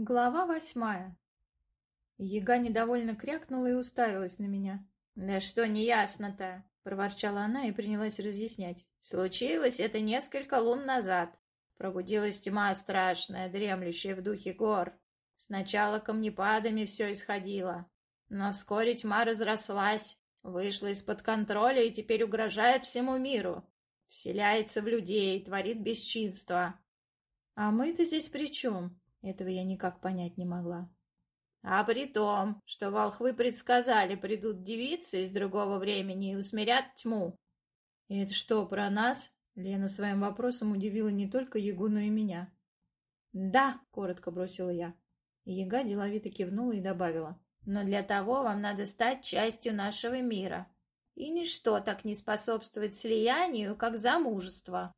Глава восьмая. Яга недовольно крякнула и уставилась на меня. «Да что неясно-то?» — проворчала она и принялась разъяснять. «Случилось это несколько лун назад. Пробудилась тьма страшная, дремлющая в духе гор. Сначала камнепадами все исходило, но вскоре тьма разрослась, вышла из-под контроля и теперь угрожает всему миру. Вселяется в людей, творит бесчинство». «А мы-то здесь при чем?» Этого я никак понять не могла. А при том, что волхвы предсказали, придут девицы из другого времени и усмирят тьму. И это что, про нас? Лена своим вопросом удивила не только Ягу, но и меня. «Да», — коротко бросила я. Яга деловито кивнула и добавила. «Но для того вам надо стать частью нашего мира. И ничто так не способствует слиянию, как замужество».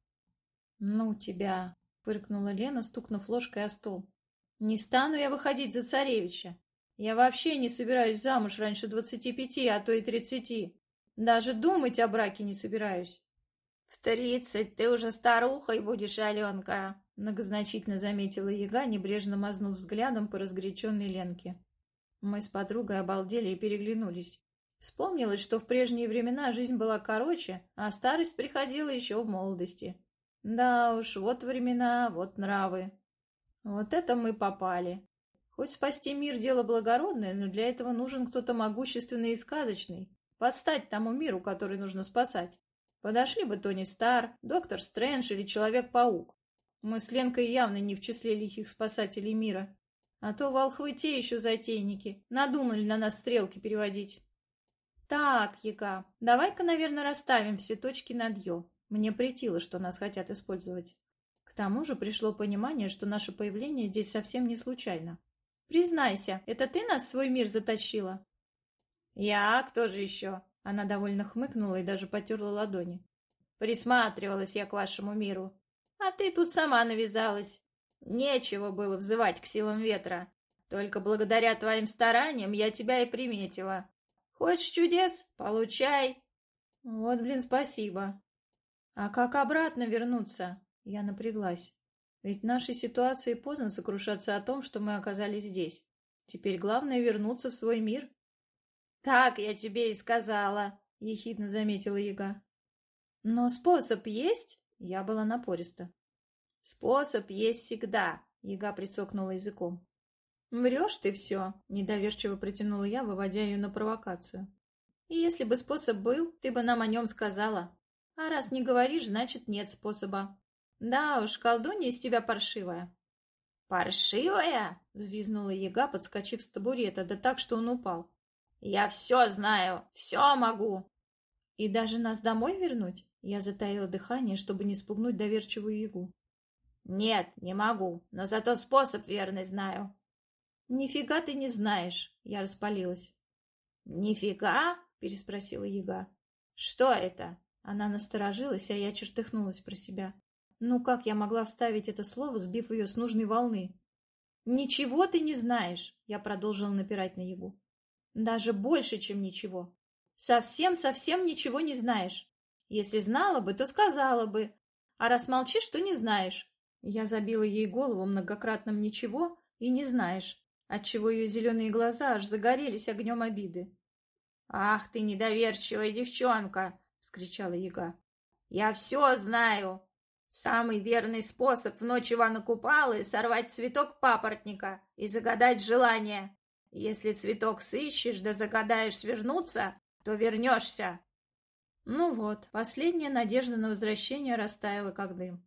«Ну тебя!» — фыркнула Лена, стукнув ложкой о стол. «Не стану я выходить за царевича. Я вообще не собираюсь замуж раньше двадцати пяти, а то и тридцати. Даже думать о браке не собираюсь». «В тридцать ты уже старухой будешь, Аленка», — многозначительно заметила яга, небрежно мазнув взглядом по разгоряченной Ленке. Мы с подругой обалдели и переглянулись. Вспомнилось, что в прежние времена жизнь была короче, а старость приходила еще в молодости. Да уж, вот времена, вот нравы. Вот это мы попали. Хоть спасти мир — дело благородное, но для этого нужен кто-то могущественный и сказочный. Подстать тому миру, который нужно спасать. Подошли бы Тони Стар, Доктор Стрэндж или Человек-паук. Мы с Ленкой явно не в числе лихих спасателей мира. А то волхвы те еще затейники. Надумали на нас стрелки переводить. Так, Яга, давай-ка, наверное, расставим все точки над «ё». Мне претило, что нас хотят использовать. К тому же пришло понимание, что наше появление здесь совсем не случайно. «Признайся, это ты нас в свой мир затащила?» «Я? Кто же еще?» Она довольно хмыкнула и даже потерла ладони. «Присматривалась я к вашему миру. А ты тут сама навязалась. Нечего было взывать к силам ветра. Только благодаря твоим стараниям я тебя и приметила. Хочешь чудес? Получай!» «Вот, блин, спасибо. А как обратно вернуться? Я напряглась. Ведь в нашей ситуации поздно сокрушаться о том, что мы оказались здесь. Теперь главное вернуться в свой мир. Так я тебе и сказала, ехидно заметила Яга. Но способ есть? Я была напориста. Способ есть всегда, Яга прицокнула языком. Врешь ты все, недоверчиво протянула я, выводя ее на провокацию. И если бы способ был, ты бы нам о нем сказала. А раз не говоришь, значит, нет способа. Да уж, колдунья из тебя паршивая. «Паршивая?» — взвизнула яга, подскочив с табурета, да так, что он упал. «Я все знаю, все могу!» «И даже нас домой вернуть?» Я затаила дыхание, чтобы не спугнуть доверчивую ягу. «Нет, не могу, но зато способ верный знаю». «Нифига ты не знаешь!» — я распалилась. «Нифига?» — переспросила яга. «Что это?» Она насторожилась, а я чертыхнулась про себя. Ну как я могла вставить это слово, сбив ее с нужной волны? «Ничего ты не знаешь!» — я продолжила напирать на Ягу. «Даже больше, чем ничего. Совсем-совсем ничего не знаешь. Если знала бы, то сказала бы. А раз молчишь, то не знаешь». Я забила ей голову многократным «ничего» и «не знаешь», отчего ее зеленые глаза аж загорелись огнем обиды. «Ах ты, недоверчивая девчонка!» — вскричала яга. «Я все знаю! Самый верный способ в ночь Ивана Купалы — сорвать цветок папоротника и загадать желание. Если цветок сыщешь да загадаешь свернуться, то вернешься». Ну вот, последняя надежда на возвращение растаяла как дым.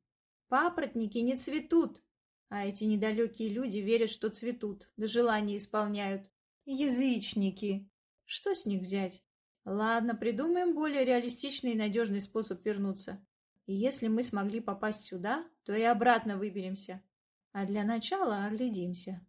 Папоротники не цветут, а эти недалекие люди верят, что цветут, да желания исполняют. Язычники! Что с них взять? Ладно, придумаем более реалистичный и надежный способ вернуться. И если мы смогли попасть сюда, то и обратно выберемся. А для начала оглядимся.